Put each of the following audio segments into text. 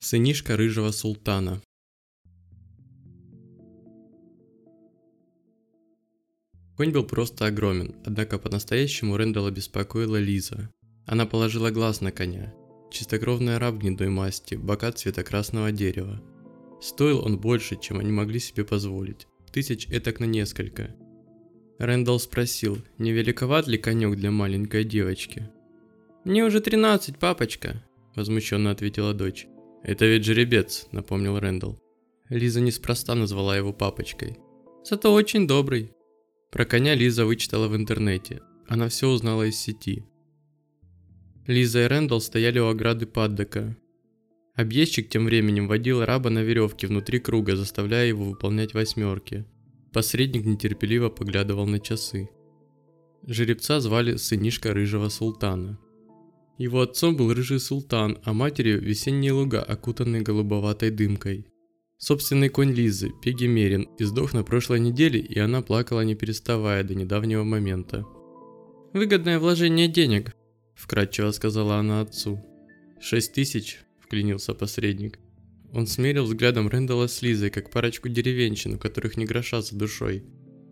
Сынишка рыжего султана. Конь был просто огромен, однако по-настоящему Рэндалла беспокоила Лиза. Она положила глаз на коня. Чистокровный араб гнедой масти, бока цвета красного дерева. Стоил он больше, чем они могли себе позволить. Тысяч этак на несколько. Рэндалл спросил, не великоват ли конек для маленькой девочки. «Мне уже 13, папочка», – возмущенно ответила дочь. «Это ведь жеребец», — напомнил Рэндалл. Лиза неспроста назвала его папочкой. «Зато очень добрый». Про коня Лиза вычитала в интернете. Она все узнала из сети. Лиза и Рэндалл стояли у ограды паддока. Объездчик тем временем водил раба на веревке внутри круга, заставляя его выполнять восьмерки. Посредник нетерпеливо поглядывал на часы. Жеребца звали сынишка рыжего султана. Его отцом был рыжий султан, а матерью весенние луга, окутанные голубоватой дымкой. Собственный конь Лизы, Пеги Мерин, издох на прошлой неделе, и она плакала не переставая до недавнего момента. «Выгодное вложение денег», – вкратчиво сказала она отцу. «Шесть тысяч», – вклинился посредник. Он смерил взглядом Рэндала с Лизой, как парочку деревенщин, у которых не гроша за душой.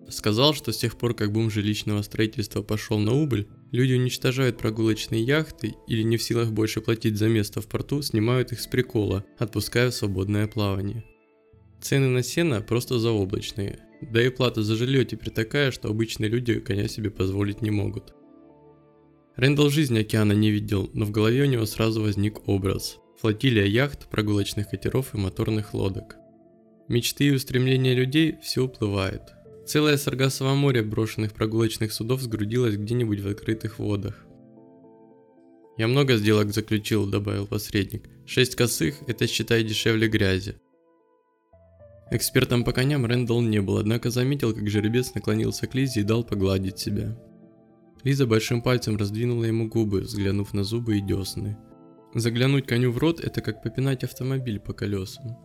Сказал, что с тех пор, как бум жилищного строительства пошел на убыль, люди уничтожают прогулочные яхты или не в силах больше платить за место в порту, снимают их с прикола, отпуская в свободное плавание. Цены на сено просто заоблачные, да и плата за жилье теперь такая, что обычные люди коня себе позволить не могут. Рэндалл жизни океана не видел, но в голове у него сразу возник образ. Флотилия яхт, прогулочных катеров и моторных лодок. Мечты и устремления людей все уплывает, Целое Саргасово море брошенных прогулочных судов сгрудилось где-нибудь в открытых водах. «Я много сделок заключил», – добавил посредник. «Шесть косых – это, считай, дешевле грязи». Экспертом по коням Рэндалл не был, однако заметил, как жеребец наклонился к Лизе и дал погладить себя. Лиза большим пальцем раздвинула ему губы, взглянув на зубы и десны. Заглянуть коню в рот – это как попинать автомобиль по колесам.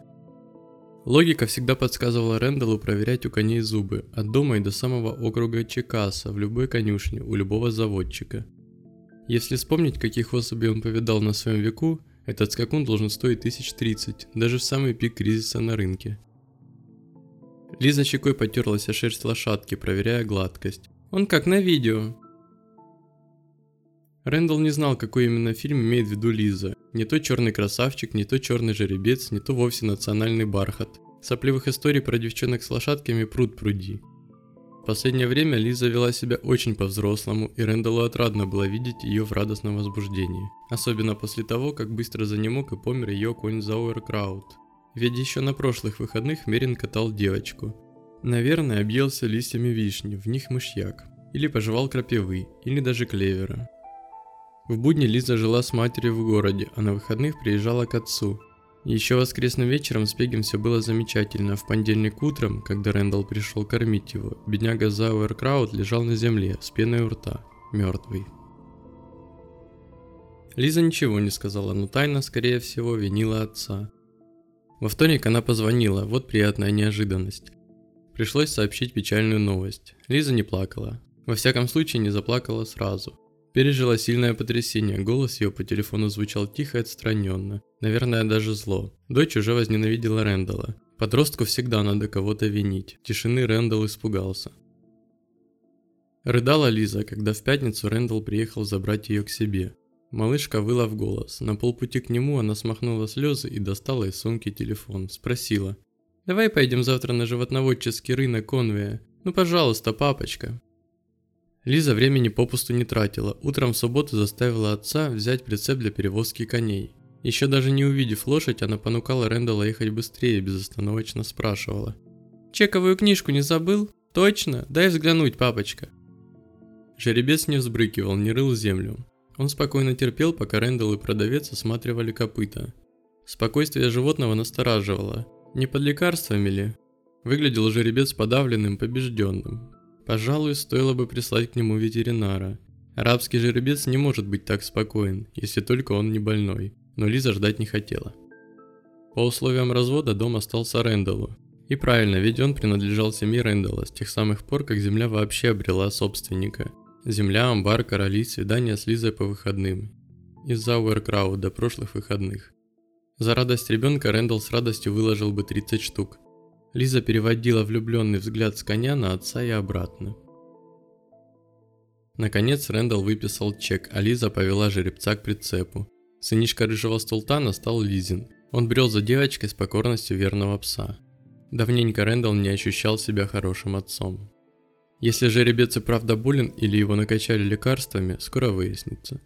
Логика всегда подсказывала Рэндаллу проверять у коней зубы, от дома и до самого округа Чекаса, в любой конюшне, у любого заводчика. Если вспомнить, каких особей он повидал на своем веку, этот скакун должен стоить тысяч тридцать, даже в самый пик кризиса на рынке. Лиза щекой потерлась о шерсть лошадки, проверяя гладкость. Он как на видео. Рэндалл не знал, какой именно фильм имеет в виду Лиза. Не то черный красавчик, не то черный жеребец, не то вовсе национальный бархат. Сопливых историй про девчонок с лошадками пруд пруди. В последнее время Лиза вела себя очень по-взрослому, и Рэндаллу отрадно было видеть ее в радостном возбуждении. Особенно после того, как быстро занемог и помер ее конь Зауэркраут. Ведь еще на прошлых выходных Мерин катал девочку. Наверное, объелся листьями вишни, в них мышьяк. Или пожевал крапивы, или даже клевера. В будни Лиза жила с матерью в городе, а на выходных приезжала к отцу. Еще воскресным вечером с Пегем все было замечательно. В понедельник утром, когда Рэндалл пришел кормить его, бедняга Зауэркраут лежал на земле, с пеной у рта, мертвый. Лиза ничего не сказала, но тайно, скорее всего, винила отца. Во вторник она позвонила, вот приятная неожиданность. Пришлось сообщить печальную новость. Лиза не плакала. Во всяком случае, не заплакала сразу. Пережила сильное потрясение, голос ее по телефону звучал тихо и отстраненно, наверное, даже зло. Дочь уже возненавидела Рэндала. Подростку всегда надо кого-то винить. Тишины Рэндалл испугался. Рыдала Лиза, когда в пятницу Рэндалл приехал забрать ее к себе. Малышка выла в голос. На полпути к нему она смахнула слезы и достала из сумки телефон. Спросила. «Давай пойдем завтра на животноводческий рынок Конвея. Ну, пожалуйста, папочка». Лиза времени попусту не тратила. Утром в субботу заставила отца взять прицеп для перевозки коней. Еще даже не увидев лошадь, она понукала Рэндала ехать быстрее и безостановочно спрашивала. «Чековую книжку не забыл? Точно? Дай взглянуть, папочка». Жеребец не взбрыкивал, не рыл землю. Он спокойно терпел, пока Рэндалл и продавец осматривали копыта. Спокойствие животного настораживало. Не под лекарствами ли? Выглядел жеребец подавленным, побежденным. Пожалуй, стоило бы прислать к нему ветеринара. Арабский жеребец не может быть так спокоен, если только он не больной. Но Лиза ждать не хотела. По условиям развода дом остался Рэндаллу. И правильно, ведь он принадлежал семье Рэндалла с тех самых пор, как земля вообще обрела собственника. Земля, амбар, короли, свидания с Лизой по выходным. Из-за Уэркрау до прошлых выходных. За радость ребенка Рэндалл с радостью выложил бы 30 штук. Лиза переводила влюбленный взгляд с коня на отца и обратно. Наконец Рэндалл выписал чек, а Лиза повела жеребца к прицепу. Сынишка рыжего султана стал Лизин. Он брел за девочкой с покорностью верного пса. Давненько Рэндалл не ощущал себя хорошим отцом. Если жеребец и правда болен или его накачали лекарствами, скоро выяснится.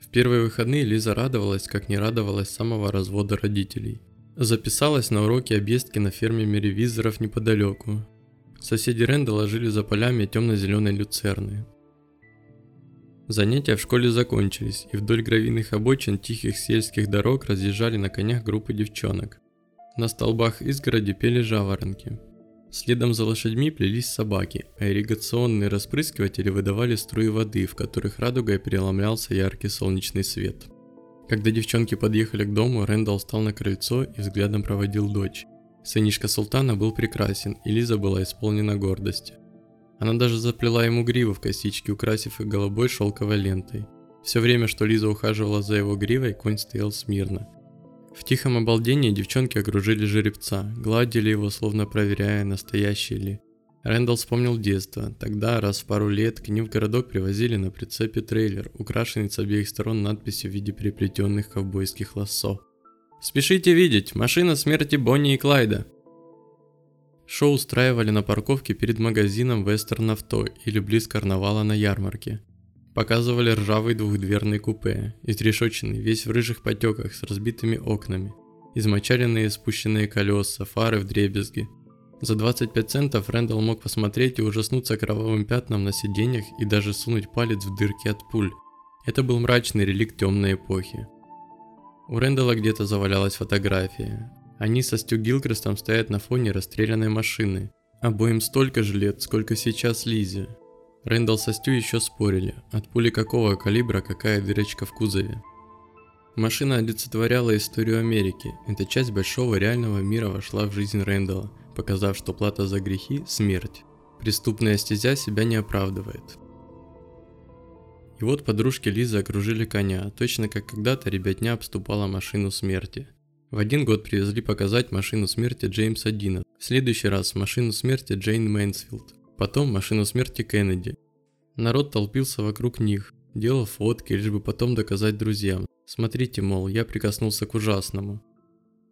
В первые выходные Лиза радовалась, как не радовалась самого развода родителей. Записалась на уроки объездки на ферме меревизоров неподалеку. Соседи Рэндалла жили за полями темно-зеленой люцерны. Занятия в школе закончились, и вдоль гравийных обочин тихих сельских дорог разъезжали на конях группы девчонок. На столбах изгороди пели жаворонки. Следом за лошадьми плелись собаки, а ирригационные распрыскиватели выдавали струи воды, в которых радугой переломлялся яркий солнечный свет. Когда девчонки подъехали к дому, Рэндалл встал на крыльцо и взглядом проводил дочь. Сынишка султана был прекрасен, и Лиза была исполнена гордости. Она даже заплела ему гриву в косички, украсив их голубой шелковой лентой. Все время, что Лиза ухаживала за его гривой, конь стоял смирно. В тихом обалдении девчонки окружили жеребца, гладили его, словно проверяя, настоящий ли. Рэндалл вспомнил детство. Тогда, раз в пару лет, к ним в городок привозили на прицепе трейлер, украшенный с обеих сторон надписью в виде переплетенных ковбойских лассо. «Спешите видеть! Машина смерти Бонни и Клайда!» Шоу устраивали на парковке перед магазином Western Auto или близ карнавала на ярмарке. Показывали ржавый двухдверный купе, изрешоченный, весь в рыжих потеках с разбитыми окнами, измочаленные спущенные колеса, фары в дребезги. За 25 центов Рэндалл мог посмотреть и ужаснуться кровавым пятнам на сиденьях и даже сунуть палец в дырки от пуль. Это был мрачный реликт темной эпохи. У Рэндалла где-то завалялась фотография. Они со Стю Гилкрестом стоят на фоне расстрелянной машины. Обоим столько же лет, сколько сейчас Лизе. Рэндалл со Стю еще спорили, от пули какого калибра какая дырочка в кузове. Машина олицетворяла историю Америки. Эта часть большого реального мира вошла в жизнь Рэндалла, показав, что плата за грехи – смерть. Преступная стезя себя не оправдывает. И вот подружки Лизы окружили коня, точно как когда-то ребятня обступала машину смерти. В один год привезли показать машину смерти Джеймса Дина, в следующий раз машину смерти Джейн Мэнсфилд. Потом машину смерти Кеннеди. Народ толпился вокруг них, делал фотки, лишь бы потом доказать друзьям. Смотрите, мол, я прикоснулся к ужасному.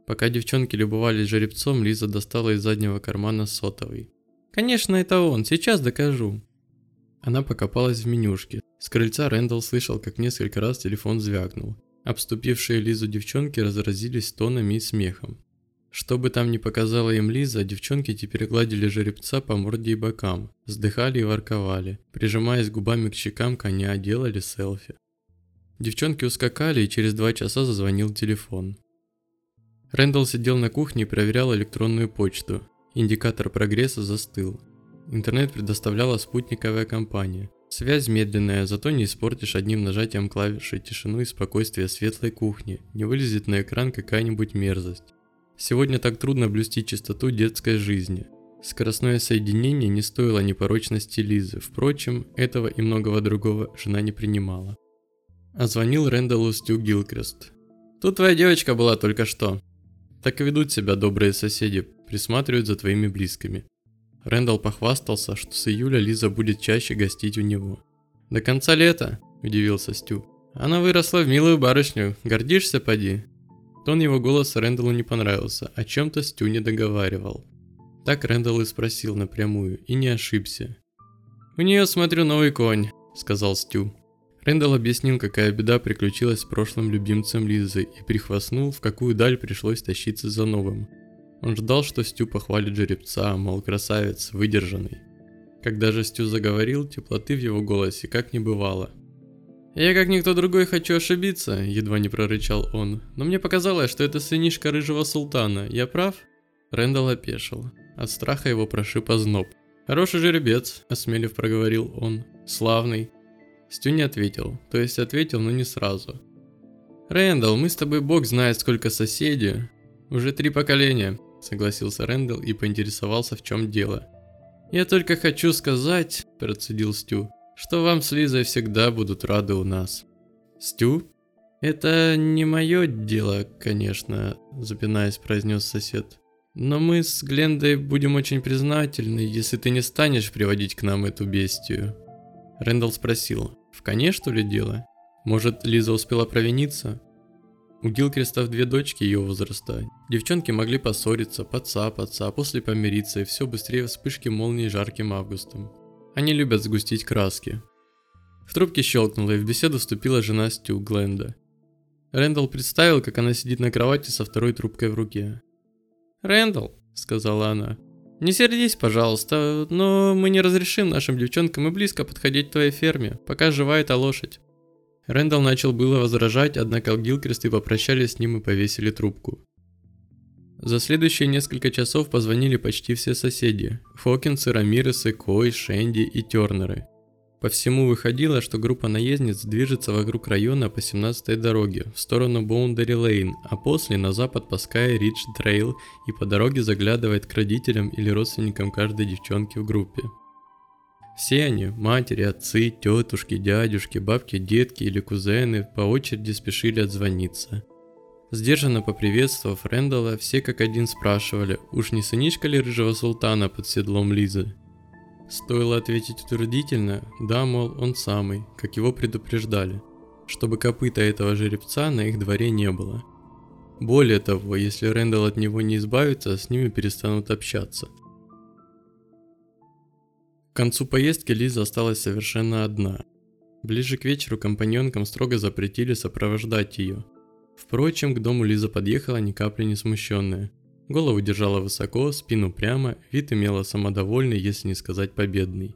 Пока девчонки любовались жеребцом, Лиза достала из заднего кармана сотовый. «Конечно, это он, сейчас докажу». Она покопалась в менюшке. С крыльца Рэндалл слышал, как несколько раз телефон звякнул. Обступившие Лизу девчонки разразились тонами и смехом. Что бы там ни показала им Лиза, девчонки теперь гладили жеребца по морде и бокам, вздыхали и ворковали, прижимаясь губами к щекам коня, делали селфи. Девчонки ускакали, и через два часа зазвонил телефон. Рэндалл сидел на кухне и проверял электронную почту. Индикатор прогресса застыл. Интернет предоставляла спутниковая компания. Связь медленная, зато не испортишь одним нажатием клавиши тишину и спокойствие светлой кухни, не вылезет на экран какая-нибудь мерзость. Сегодня так трудно блюсти чистоту детской жизни. Скоростное соединение не стоило непорочности Лизы, впрочем, этого и многого другого жена не принимала. А звонил Рэндаллу Стю Гилкрест. «Тут твоя девочка была только что». Так и ведут себя добрые соседи, присматривают за твоими близкими. Рэндалл похвастался, что с июля Лиза будет чаще гостить у него. «До конца лета?» – удивился Стю. «Она выросла в милую барышню, гордишься, поди?» Тон его голоса Рэндаллу не понравился, о чем-то Стю не договаривал. Так Рэндалл и спросил напрямую, и не ошибся. «У нее, смотрю, новый конь», — сказал Стю. Рэндалл объяснил, какая беда приключилась с прошлым любимцем Лизы и прихвастнул, в какую даль пришлось тащиться за новым. Он ждал, что Стю похвалит жеребца, мол, красавец, выдержанный. Когда же Стю заговорил, теплоты в его голосе как не бывало – «Я как никто другой хочу ошибиться», – едва не прорычал он. «Но мне показалось, что это сынишка рыжего султана. Я прав?» Рэндалл опешил. От страха его прошиб озноб. «Хороший жеребец», – осмелив проговорил он. «Славный». Стю не ответил. То есть ответил, но не сразу. «Рэндалл, мы с тобой бог знает сколько соседей. Уже три поколения», – согласился Рэндалл и поинтересовался, в чем дело. «Я только хочу сказать», – процедил Стю, что вам с Лизой всегда будут рады у нас. Стю? «Это не мое дело, конечно», – запинаясь, произнес сосед. «Но мы с Глендой будем очень признательны, если ты не станешь приводить к нам эту бестию». Рэндалл спросил, в коне что ли дело? Может, Лиза успела провиниться? У Гилкрестов две дочки ее возраста. Девчонки могли поссориться, подцапаться, а после помириться, и все быстрее вспышки молнии жарким августом. Они любят сгустить краски. В трубке щелкнуло, и в беседу вступила жена Стю Гленда. Рэндалл представил, как она сидит на кровати со второй трубкой в руке. «Рэндалл», — сказала она, — «не сердись, пожалуйста, но мы не разрешим нашим девчонкам и близко подходить к твоей ферме, пока жива эта лошадь». Рэндалл начал было возражать, однако Гилкресты попрощались с ним и повесили трубку. За следующие несколько часов позвонили почти все соседи. Хокинсы, Рамиресы, Кой, Шенди и Тернеры. По всему выходило, что группа наездниц движется вокруг района по 17-й дороге, в сторону Боундари Лейн, а после на запад по Sky Ridge Trail и по дороге заглядывает к родителям или родственникам каждой девчонки в группе. Все они, матери, отцы, тетушки, дядюшки, бабки, детки или кузены, по очереди спешили отзвониться. Сдержанно поприветствовав Рэндалла, все как один спрашивали, уж не сынишка ли рыжего султана под седлом Лизы. Стоило ответить утвердительно, да, мол, он самый, как его предупреждали, чтобы копыта этого жеребца на их дворе не было. Более того, если Рэндалл от него не избавится, с ними перестанут общаться – к концу поездки Лиза осталась совершенно одна. Ближе к вечеру компаньонкам строго запретили сопровождать ее. Впрочем, к дому Лиза подъехала ни капли не смущенная. Голову держала высоко, спину прямо, вид имела самодовольный, если не сказать победный.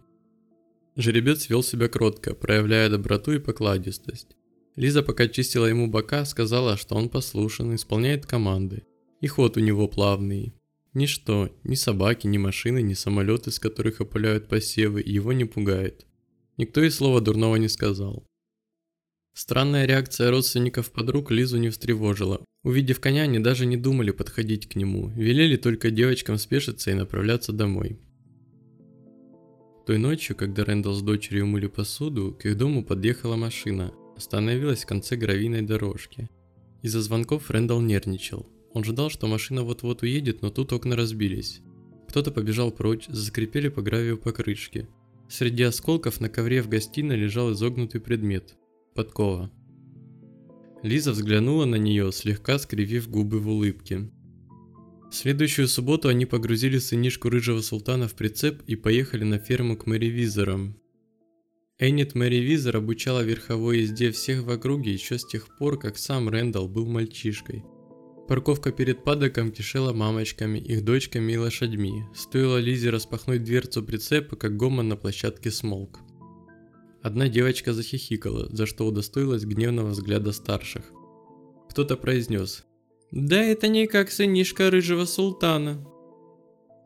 Жеребец вел себя кротко, проявляя доброту и покладистость. Лиза, пока чистила ему бока, сказала, что он послушен, исполняет команды. И ход у него плавный, Ничто, ни собаки, ни машины, ни самолеты, с которых опыляют посевы, его не пугает. Никто и слова дурного не сказал. Странная реакция родственников подруг Лизу не встревожила. Увидев коня, они даже не думали подходить к нему, велели только девочкам спешиться и направляться домой. Той ночью, когда Рэндалл с дочерью мыли посуду, к их дому подъехала машина, остановилась в конце гравийной дорожки. Из-за звонков Рэндалл нервничал. Он ждал, что машина вот-вот уедет, но тут окна разбились. Кто-то побежал прочь, заскрипели по гравию покрышки. Среди осколков на ковре в гостиной лежал изогнутый предмет – подкова. Лиза взглянула на нее, слегка скривив губы в улыбке. В следующую субботу они погрузили сынишку рыжего султана в прицеп и поехали на ферму к Мэри Визерам. Эннет Мэри Визер обучала верховой езде всех в округе еще с тех пор, как сам Рэндалл был мальчишкой – Парковка перед падоком кишела мамочками, их дочками и лошадьми. Стоило Лизе распахнуть дверцу прицепа, как гомон на площадке смолк. Одна девочка захихикала, за что удостоилась гневного взгляда старших. Кто-то произнес «Да это не как сынишка рыжего султана».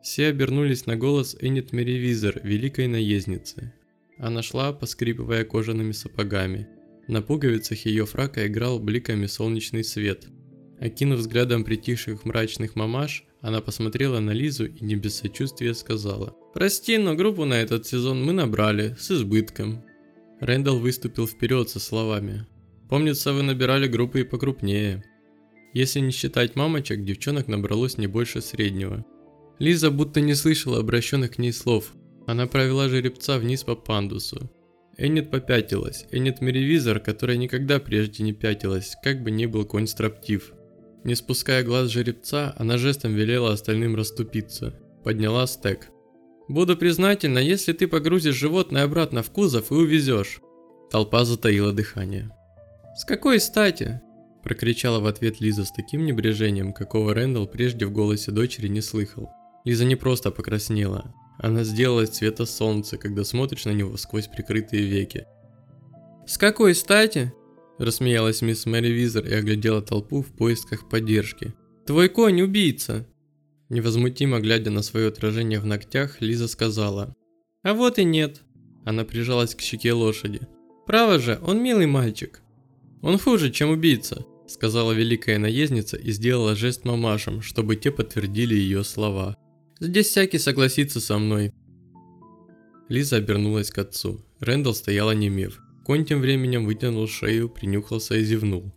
Все обернулись на голос Эннет Меривизер, великой наездницы. Она шла, поскрипывая кожаными сапогами. На пуговицах ее фрака играл бликами солнечный свет – Окинув взглядом притихших мрачных мамаш, она посмотрела на Лизу и не без сочувствия сказала. «Прости, но группу на этот сезон мы набрали, с избытком». Рэндалл выступил вперед со словами. «Помнится, вы набирали группы и покрупнее». Если не считать мамочек, девчонок набралось не больше среднего. Лиза будто не слышала обращенных к ней слов. Она провела жеребца вниз по пандусу. Эннет попятилась. Эннет Меревизор, которая никогда прежде не пятилась, как бы ни был конь строптив. Не спуская глаз жеребца, она жестом велела остальным расступиться. Подняла стек. «Буду признательна, если ты погрузишь животное обратно в кузов и увезешь». Толпа затаила дыхание. «С какой стати?» Прокричала в ответ Лиза с таким небрежением, какого Рэндалл прежде в голосе дочери не слыхал. Лиза не просто покраснела. Она сделалась цвета солнца, когда смотришь на него сквозь прикрытые веки. «С какой стати?» Рассмеялась мисс Мэри Визер и оглядела толпу в поисках поддержки. «Твой конь убийца!» Невозмутимо глядя на свое отражение в ногтях, Лиза сказала. «А вот и нет!» Она прижалась к щеке лошади. «Право же, он милый мальчик!» «Он хуже, чем убийца!» Сказала великая наездница и сделала жест мамашам, чтобы те подтвердили ее слова. «Здесь всякий согласится со мной!» Лиза обернулась к отцу. Рэндалл стояла немев. Конь тем временем вытянул шею, принюхался и зевнул.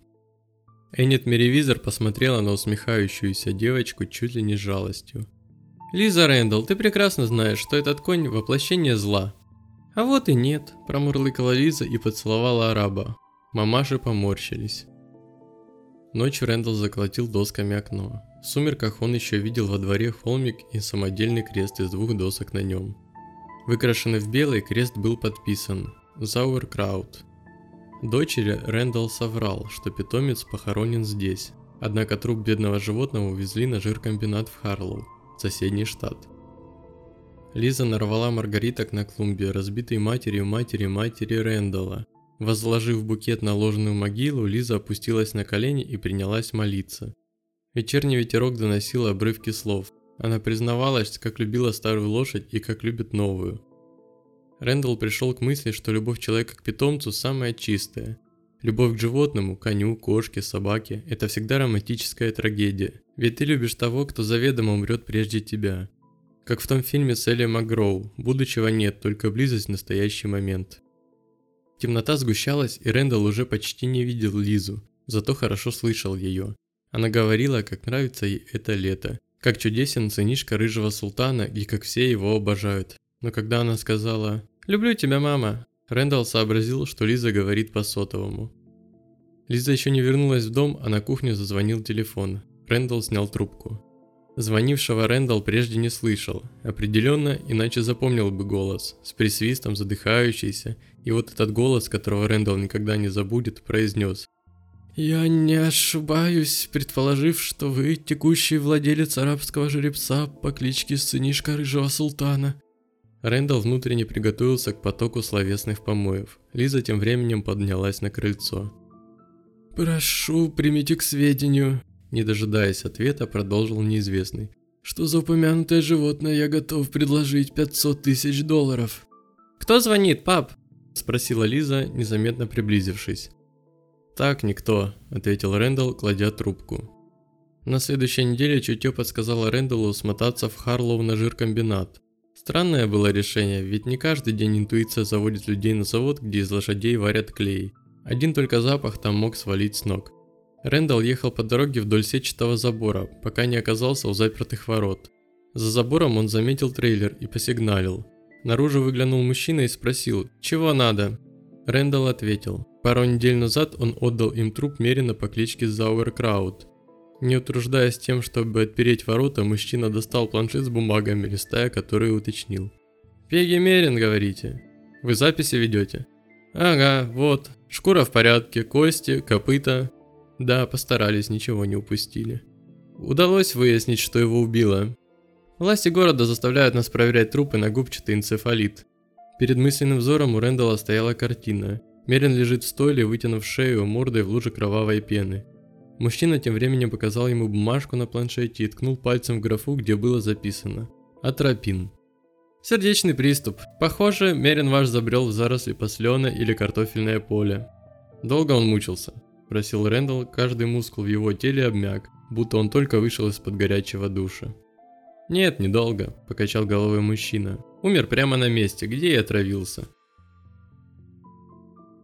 Эннет Меривизор посмотрела на усмехающуюся девочку чуть ли не с жалостью. «Лиза Рэндалл, ты прекрасно знаешь, что этот конь – воплощение зла». «А вот и нет», – промурлыкала Лиза и поцеловала араба. Мамаши поморщились. Ночью Рэндалл заколотил досками окно. В сумерках он еще видел во дворе холмик и самодельный крест из двух досок на нем. Выкрашенный в белый, крест был подписан «Зауэркраут». Дочери Рэндалл соврал, что питомец похоронен здесь, однако труп бедного животного увезли на жиркомбинат в Харлоу, соседний штат. Лиза нарвала маргариток на клумбе, разбитой матерью матери матери Рэндалла. Возложив букет на ложную могилу, Лиза опустилась на колени и принялась молиться. Вечерний ветерок доносил обрывки слов. Она признавалась, как любила старую лошадь и как любит новую. Рэндалл пришел к мысли, что любовь человека к питомцу самая чистая. Любовь к животному, коню, кошке, собаке – это всегда романтическая трагедия. Ведь ты любишь того, кто заведомо умрет прежде тебя. Как в том фильме с Элли Макгроу «Будущего нет, только близость в настоящий момент». Темнота сгущалась, и Рэндалл уже почти не видел Лизу, зато хорошо слышал ее. Она говорила, как нравится ей это лето, как чудесен сынишка рыжего султана и как все его обожают. Но когда она сказала «Люблю тебя, мама», Рэндалл сообразил, что Лиза говорит по сотовому. Лиза еще не вернулась в дом, а на кухню зазвонил телефон. Рэндалл снял трубку. Звонившего Рэндалл прежде не слышал. Определенно, иначе запомнил бы голос. С присвистом, задыхающийся. И вот этот голос, которого Рэндалл никогда не забудет, произнес. «Я не ошибаюсь, предположив, что вы текущий владелец арабского жеребца по кличке Сынишка Рыжего Султана». Рэндалл внутренне приготовился к потоку словесных помоев. Лиза тем временем поднялась на крыльцо. «Прошу, примите к сведению», не дожидаясь ответа, продолжил неизвестный. «Что за упомянутое животное я готов предложить 500 тысяч долларов?» «Кто звонит, пап?» Спросила Лиза, незаметно приблизившись. «Так, никто», — ответил Рэндалл, кладя трубку. На следующей неделе чутье подсказало Рэндаллу смотаться в Харлоу на жиркомбинат. Странное было решение, ведь не каждый день интуиция заводит людей на завод, где из лошадей варят клей. Один только запах там мог свалить с ног. Рэндалл ехал по дороге вдоль сетчатого забора, пока не оказался у запертых ворот. За забором он заметил трейлер и посигналил. Наружу выглянул мужчина и спросил «Чего надо?». Рэндалл ответил. Пару недель назад он отдал им труп Мерина по кличке Зауэркраут. Не утруждаясь тем, чтобы отпереть ворота, мужчина достал планшет с бумагами, листая который уточнил. «Пеги Мерин, говорите? Вы записи ведете?» «Ага, вот. Шкура в порядке, кости, копыта, да, постарались, ничего не упустили. Удалось выяснить, что его убило. Власти города заставляют нас проверять трупы на губчатый энцефалит. Перед мысленным взором у Рэндалла стояла картина. Мерин лежит в стойле, вытянув шею, мордой в луже кровавой пены. Мужчина тем временем показал ему бумажку на планшете и ткнул пальцем в графу, где было записано «Атропин». Сердечный приступ. Похоже, Мерин ваш забрел в заросли послена или картофельное поле. Долго он мучился. – просил Рэндалл, каждый мускул в его теле обмяк, будто он только вышел из-под горячего душа. «Нет, недолго», – покачал головой мужчина. «Умер прямо на месте, где и отравился».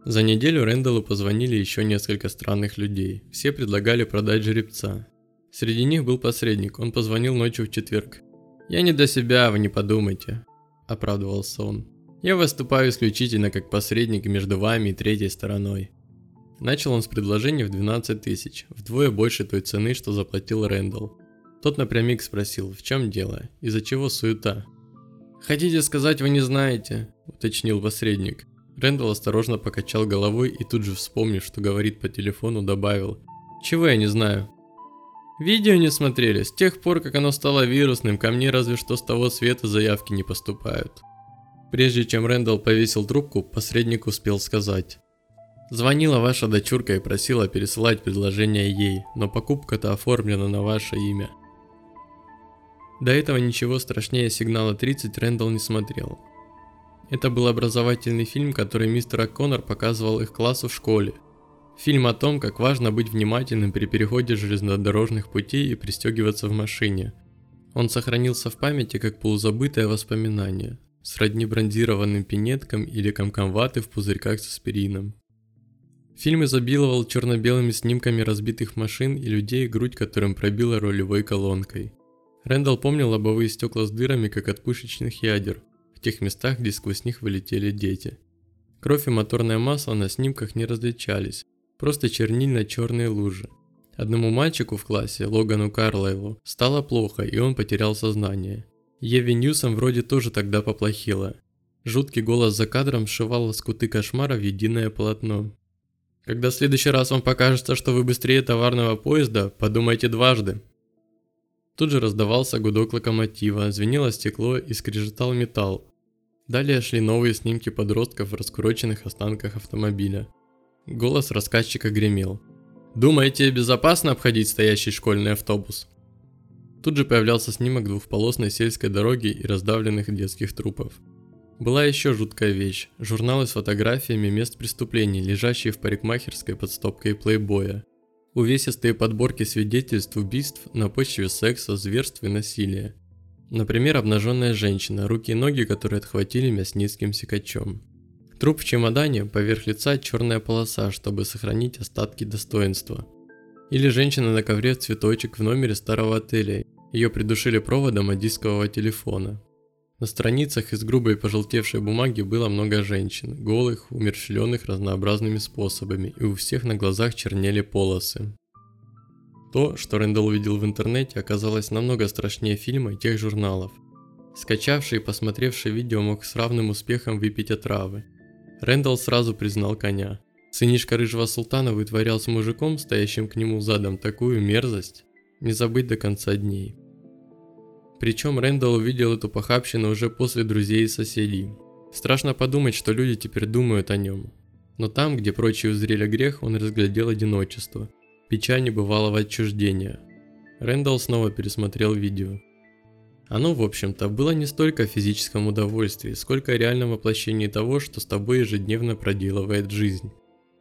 За неделю Рэндаллу позвонили еще несколько странных людей. Все предлагали продать жеребца. Среди них был посредник, он позвонил ночью в четверг. «Я не до себя, вы не подумайте», – оправдывался он. «Я выступаю исключительно как посредник между вами и третьей стороной. Начал он с предложения в 12 тысяч, вдвое больше той цены, что заплатил Рэндалл. Тот напрямик спросил, в чем дело, из-за чего суета. «Хотите сказать, вы не знаете?» – уточнил посредник. Рэндалл осторожно покачал головой и тут же вспомнив, что говорит по телефону, добавил. «Чего я не знаю?» «Видео не смотрели, с тех пор, как оно стало вирусным, ко мне разве что с того света заявки не поступают». Прежде чем Рэндалл повесил трубку, посредник успел сказать. Звонила ваша дочурка и просила пересылать предложение ей, но покупка-то оформлена на ваше имя. До этого ничего страшнее сигнала 30 Рэндалл не смотрел. Это был образовательный фильм, который мистер О'Коннор показывал их классу в школе. Фильм о том, как важно быть внимательным при переходе железнодорожных путей и пристегиваться в машине. Он сохранился в памяти как полузабытое воспоминание, сродни бронзированным пинеткам или комкам ваты в пузырьках с аспирином. Фильм изобиловал черно-белыми снимками разбитых машин и людей, грудь которым пробила рулевой колонкой. Рэндалл помнил лобовые стекла с дырами, как от пушечных ядер, тех местах, где сквозь них вылетели дети. Кровь и моторное масло на снимках не различались, просто чернильно-черные лужи. Одному мальчику в классе, Логану Карлайлу, стало плохо, и он потерял сознание. Еви Ньюсом вроде тоже тогда поплохело. Жуткий голос за кадром сшивал лоскуты кошмара в единое полотно. Когда в следующий раз вам покажется, что вы быстрее товарного поезда, подумайте дважды. Тут же раздавался гудок локомотива, звенело стекло и скрежетал металл. Далее шли новые снимки подростков в раскуроченных останках автомобиля. Голос рассказчика гремел. «Думаете, безопасно обходить стоящий школьный автобус?» Тут же появлялся снимок двухполосной сельской дороги и раздавленных детских трупов. Была еще жуткая вещь – журналы с фотографиями мест преступлений, лежащие в парикмахерской под стопкой плейбоя. Увесистые подборки свидетельств убийств на почве секса, зверств и насилия. Например, обнаженная женщина, руки и ноги которые отхватили мясницким секачом. Труп в чемодане, поверх лица черная полоса, чтобы сохранить остатки достоинства. Или женщина на ковре в цветочек в номере старого отеля. Ее придушили проводом от дискового телефона. На страницах из грубой пожелтевшей бумаги было много женщин, голых, умерщвленных разнообразными способами, и у всех на глазах чернели полосы. То, что Рэндалл увидел в интернете, оказалось намного страшнее фильма и тех журналов. Скачавший и посмотревший видео мог с равным успехом выпить отравы. Рэндалл сразу признал коня. Сынишка рыжего султана вытворял с мужиком, стоящим к нему задом, такую мерзость, не забыть до конца дней. Причем Рэндалл увидел эту похабщину уже после друзей и соседей. Страшно подумать, что люди теперь думают о нем. Но там, где прочие узрели грех, он разглядел одиночество, печаль небывалого отчуждения. Рэндалл снова пересмотрел видео. Оно, в общем-то, было не столько о физическом удовольствии, сколько о реальном воплощении того, что с тобой ежедневно проделывает жизнь.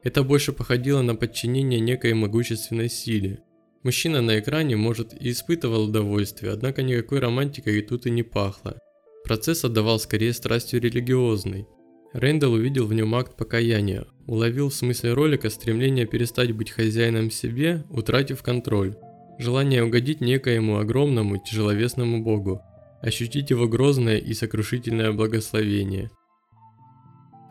Это больше походило на подчинение некой могущественной силе, Мужчина на экране, может, и испытывал удовольствие, однако никакой романтикой и тут и не пахло. Процесс отдавал скорее страстью религиозной. Рэндалл увидел в нем акт покаяния, уловил в смысле ролика стремление перестать быть хозяином себе, утратив контроль, желание угодить некоему огромному тяжеловесному богу, ощутить его грозное и сокрушительное благословение.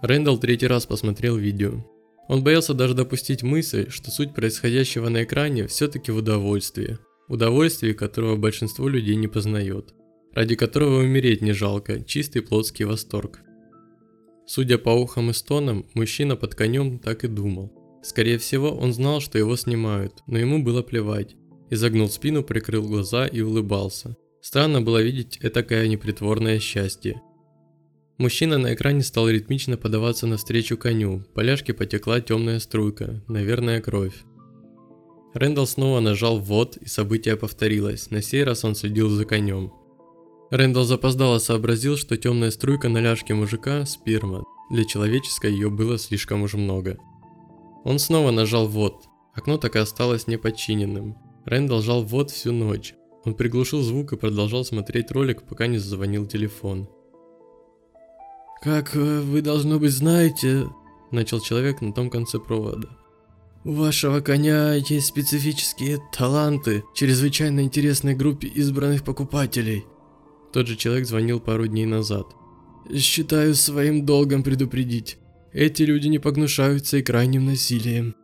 Рэндалл третий раз посмотрел видео. Он боялся даже допустить мысль, что суть происходящего на экране все-таки в удовольствии. Удовольствие, которого большинство людей не познает. Ради которого умереть не жалко, чистый плотский восторг. Судя по ухам и стонам, мужчина под конем так и думал. Скорее всего, он знал, что его снимают, но ему было плевать. Изогнул спину, прикрыл глаза и улыбался. Странно было видеть этакое непритворное счастье. Мужчина на экране стал ритмично подаваться навстречу коню, по потекла темная струйка, наверное кровь. Рэндалл снова нажал ввод и событие повторилось, на сей раз он следил за конем. Рэндалл запоздало сообразил, что темная струйка на ляжке мужика – сперма, для человеческой ее было слишком уж много. Он снова нажал ввод, окно так и осталось неподчиненным. Рэндалл жал ввод всю ночь. Он приглушил звук и продолжал смотреть ролик, пока не зазвонил телефон. «Как э, вы, должно быть, знаете...» – начал человек на том конце провода. «У вашего коня есть специфические таланты, чрезвычайно интересной группе избранных покупателей». Тот же человек звонил пару дней назад. «Считаю своим долгом предупредить. Эти люди не погнушаются и крайним насилием».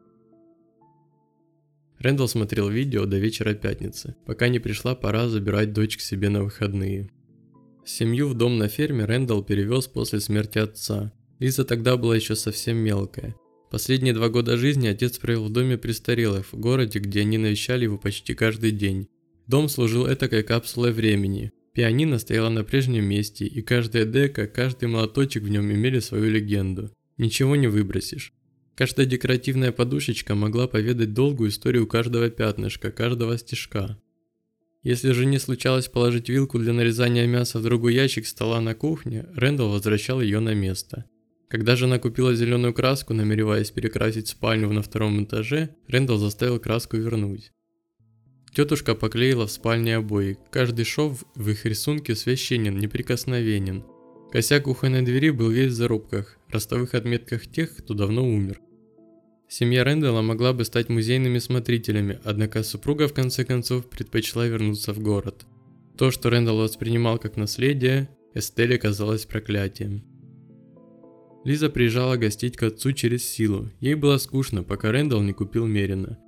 Рэндалл смотрел видео до вечера пятницы, пока не пришла пора забирать дочь к себе на выходные. Семью в дом на ферме Рэндалл перевез после смерти отца. Лиза тогда была еще совсем мелкая. Последние два года жизни отец провел в доме престарелых, в городе, где они навещали его почти каждый день. Дом служил этакой капсулой времени. Пианино стояло на прежнем месте, и каждая дека, каждый молоточек в нем имели свою легенду. Ничего не выбросишь. Каждая декоративная подушечка могла поведать долгую историю каждого пятнышка, каждого стежка. Если же не случалось положить вилку для нарезания мяса в другой ящик стола на кухне, Рэндалл возвращал ее на место. Когда жена купила зеленую краску, намереваясь перекрасить спальню на втором этаже, Рэндалл заставил краску вернуть. Тетушка поклеила в спальне обои. Каждый шов в их рисунке священен, неприкосновенен. Косяк кухонной двери был весь в зарубках, ростовых отметках тех, кто давно умер. Семья Рэндалла могла бы стать музейными смотрителями, однако супруга в конце концов предпочла вернуться в город. То, что Рэндалл воспринимал как наследие, Эстеле казалось проклятием. Лиза приезжала гостить к отцу через силу. Ей было скучно, пока Рэндалл не купил Мерина.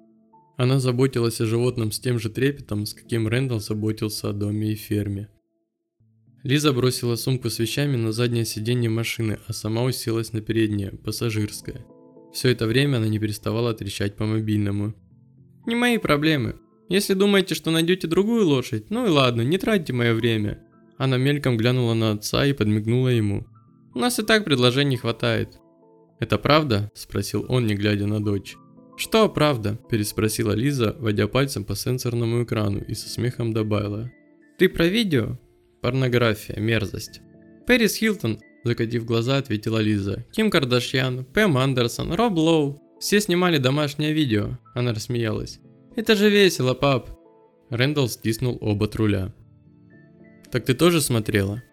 Она заботилась о животном с тем же трепетом, с каким Рэндалл заботился о доме и ферме. Лиза бросила сумку с вещами на заднее сиденье машины, а сама уселась на переднее, пассажирское. Все это время она не переставала трещать по мобильному. «Не мои проблемы. Если думаете, что найдете другую лошадь, ну и ладно, не тратьте мое время». Она мельком глянула на отца и подмигнула ему. «У нас и так предложений хватает». «Это правда?» – спросил он, не глядя на дочь. «Что правда?» – переспросила Лиза, водя пальцем по сенсорному экрану и со смехом добавила. «Ты про видео?» «Порнография, мерзость». Пэрис Хилтон Закатив глаза, ответила Лиза. Ким Кардашьян, Пэм Андерсон, Роб Лоу. Все снимали домашнее видео. Она рассмеялась. Это же весело, пап. Рэндалл стиснул оба руля. Так ты тоже смотрела?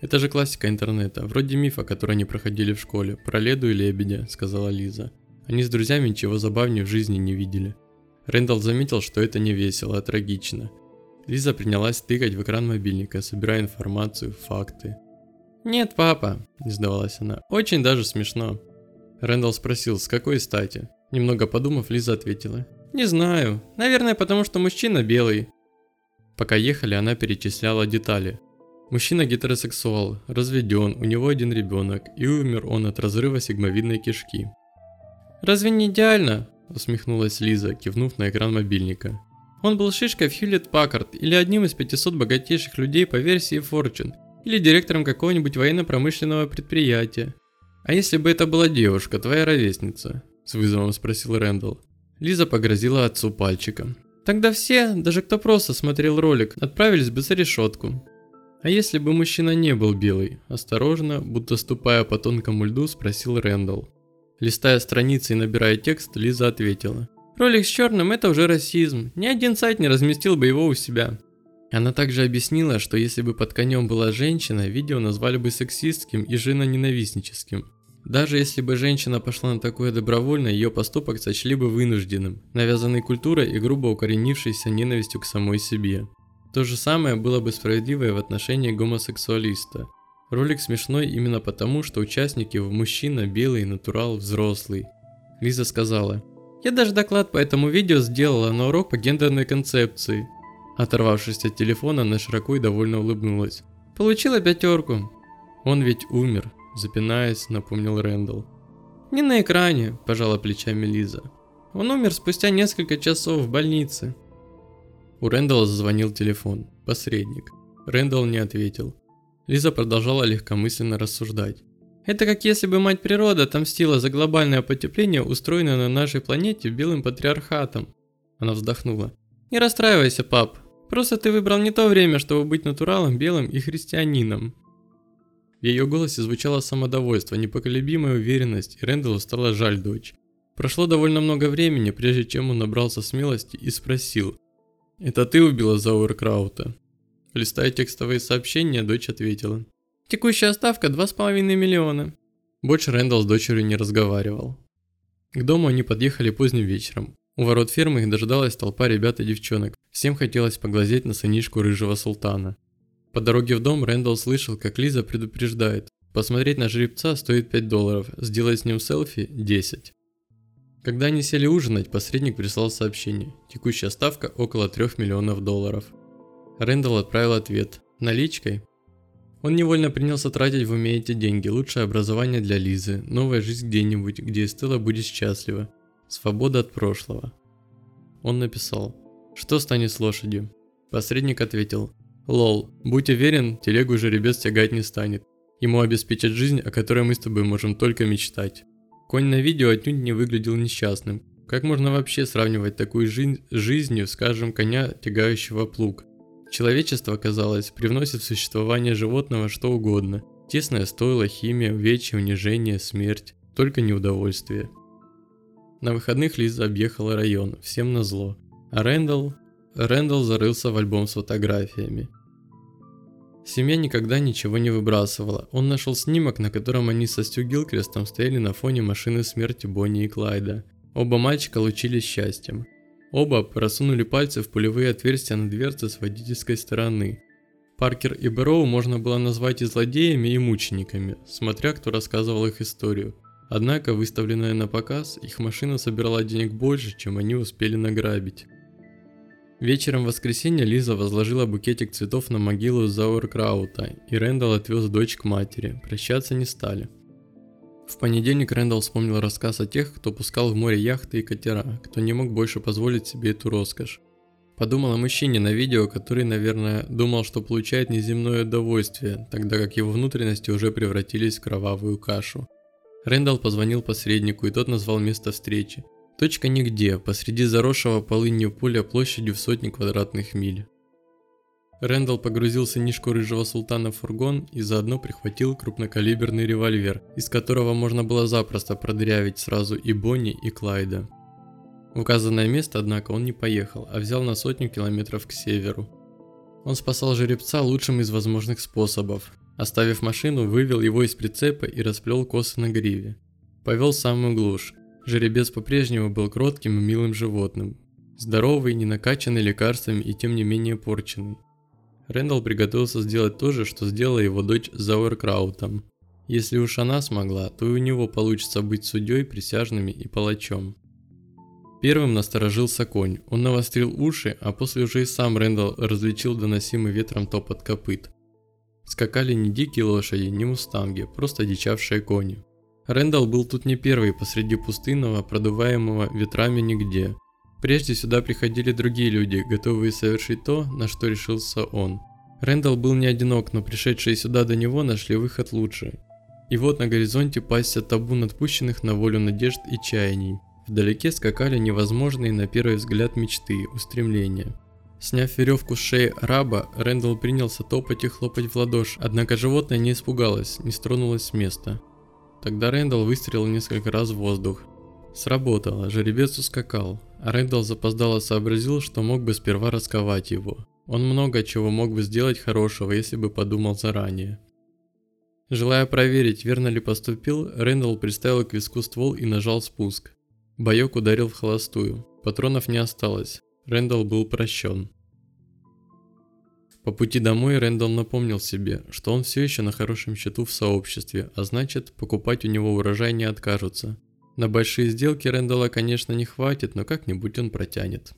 Это же классика интернета, вроде мифа, который они проходили в школе, про Леду и Лебедя, сказала Лиза. Они с друзьями ничего забавнее в жизни не видели. Рэндалл заметил, что это не весело, а трагично. Лиза принялась тыкать в экран мобильника, собирая информацию, факты. «Нет, папа», – не сдавалась она, – «очень даже смешно». Рэндалл спросил, с какой стати? Немного подумав, Лиза ответила. «Не знаю. Наверное, потому что мужчина белый». Пока ехали, она перечисляла детали. Мужчина гетеросексуал, разведен, у него один ребенок, и умер он от разрыва сигмовидной кишки. «Разве не идеально?» – усмехнулась Лиза, кивнув на экран мобильника. Он был шишкой в Хьюлетт Паккард или одним из 500 богатейших людей по версии Fortune или директором какого-нибудь военно-промышленного предприятия. А если бы это была девушка, твоя ровесница? С вызовом спросил Рэндалл. Лиза погрозила отцу пальчиком. Тогда все, даже кто просто смотрел ролик, отправились бы за решетку. А если бы мужчина не был белый? Осторожно, будто ступая по тонкому льду, спросил Рэндалл. Листая страницы и набирая текст, Лиза ответила. Ролик с черным это уже расизм. Ни один сайт не разместил бы его у себя. Она также объяснила, что если бы под конем была женщина, видео назвали бы сексистским и женоненавистническим. Даже если бы женщина пошла на такое добровольно, ее поступок сочли бы вынужденным, навязанной культурой и грубо укоренившейся ненавистью к самой себе. То же самое было бы справедливо и в отношении гомосексуалиста. Ролик смешной именно потому, что участник его мужчина, белый, натурал, взрослый. Лиза сказала, «Я даже доклад по этому видео сделала на урок по гендерной концепции. Оторвавшись от телефона, она широко и довольно улыбнулась. «Получила пятерку». «Он ведь умер», – запинаясь, напомнил Рэндалл. «Не на экране», – пожала плечами Лиза. «Он умер спустя несколько часов в больнице». У Рэндалла зазвонил телефон. Посредник. Рэндалл не ответил. Лиза продолжала легкомысленно рассуждать. Это как если бы мать природа отомстила за глобальное потепление, устроенное на нашей планете белым патриархатом. Она вздохнула. Не расстраивайся, пап. Просто ты выбрал не то время, чтобы быть натуралом, белым и христианином. В ее голосе звучало самодовольство, непоколебимая уверенность, и Рэндаллу стало жаль дочь. Прошло довольно много времени, прежде чем он набрался смелости и спросил. «Это ты убила Зауэркраута?» Листая текстовые сообщения, дочь ответила. «Текущая ставка 2,5 миллиона». Больше Рэндалл с дочерью не разговаривал. К дому они подъехали поздним вечером. У ворот фермы их дожидалась толпа ребят и девчонок. Всем хотелось поглазеть на сынишку рыжего султана. По дороге в дом Рэндалл слышал, как Лиза предупреждает. Посмотреть на жеребца стоит 5 долларов, сделать с ним селфи – 10. Когда они сели ужинать, посредник прислал сообщение. Текущая ставка около 3 миллионов долларов. Рэндалл отправил ответ. Наличкой? Он невольно принялся тратить в уме эти деньги. Лучшее образование для Лизы, новая жизнь где-нибудь, где Эстелла будет счастлива. Свобода от прошлого. Он написал. Что станет с лошадью? Посредник ответил. Лол, будь уверен, телегу жеребец тягать не станет. Ему обеспечат жизнь, о которой мы с тобой можем только мечтать. Конь на видео отнюдь не выглядел несчастным. Как можно вообще сравнивать такую жизнь с жизнью, скажем, коня, тягающего плуг? Человечество, казалось, привносит в существование животного что угодно. Тесное стойло, химия, увечье, унижение, смерть. Только неудовольствие. На выходных Лиза объехала район, всем назло. А Рэндалл... Рэндалл зарылся в альбом с фотографиями. Семья никогда ничего не выбрасывала. Он нашел снимок, на котором они со Стю Гилкрестом стояли на фоне машины смерти Бонни и Клайда. Оба мальчика лучились счастьем. Оба просунули пальцы в пулевые отверстия на дверце с водительской стороны. Паркер и Бэрроу можно было назвать и злодеями, и мучениками, смотря кто рассказывал их историю. Однако, выставленная на показ, их машина собирала денег больше, чем они успели награбить. Вечером в воскресенье Лиза возложила букетик цветов на могилу Зауэркраута, и Рэндалл отвез дочь к матери. Прощаться не стали. В понедельник Рэндалл вспомнил рассказ о тех, кто пускал в море яхты и катера, кто не мог больше позволить себе эту роскошь. Подумал о мужчине на видео, который, наверное, думал, что получает неземное удовольствие, тогда как его внутренности уже превратились в кровавую кашу. Рэндалл позвонил посреднику, и тот назвал место встречи. Точка нигде, посреди заросшего полынью поля площадью в сотни квадратных миль. Рэндалл погрузил сынишку рыжего султана в фургон и заодно прихватил крупнокалиберный револьвер, из которого можно было запросто продырявить сразу и Бонни, и Клайда. В указанное место, однако, он не поехал, а взял на сотню километров к северу. Он спасал жеребца лучшим из возможных способов. Оставив машину, вывел его из прицепа и расплел косы на гриве. Повел самую глушь, Жеребец по-прежнему был кротким и милым животным. Здоровый, не накачанный лекарствами и тем не менее порченный. Рэндалл приготовился сделать то же, что сделала его дочь с Зауэркраутом. Если уж она смогла, то и у него получится быть судьей, присяжными и палачом. Первым насторожился конь. Он навострил уши, а после уже и сам Рэндалл различил доносимый ветром топот копыт. Скакали не дикие лошади, не мустанги, просто дичавшие кони. Рэндалл был тут не первый посреди пустынного, продуваемого ветрами нигде. Прежде сюда приходили другие люди, готовые совершить то, на что решился он. Рэндалл был не одинок, но пришедшие сюда до него нашли выход лучше. И вот на горизонте пасся табун отпущенных на волю надежд и чаяний. Вдалеке скакали невозможные на первый взгляд мечты, устремления. Сняв веревку с шеи раба, Рэндалл принялся топать и хлопать в ладоши, однако животное не испугалось, не стронулось с места. Тогда Рэндалл выстрелил несколько раз в воздух. Сработало, жеребец ускакал, Рэндалл запоздало сообразил, что мог бы сперва расковать его. Он много чего мог бы сделать хорошего, если бы подумал заранее. Желая проверить, верно ли поступил, Рэндалл приставил к виску ствол и нажал спуск. Боек ударил в холостую. Патронов не осталось. Рэндалл был прощен. По пути домой Рэндалл напомнил себе, что он все еще на хорошем счету в сообществе, а значит, покупать у него урожай не откажутся. На большие сделки Рэндалла, конечно, не хватит, но как-нибудь он протянет.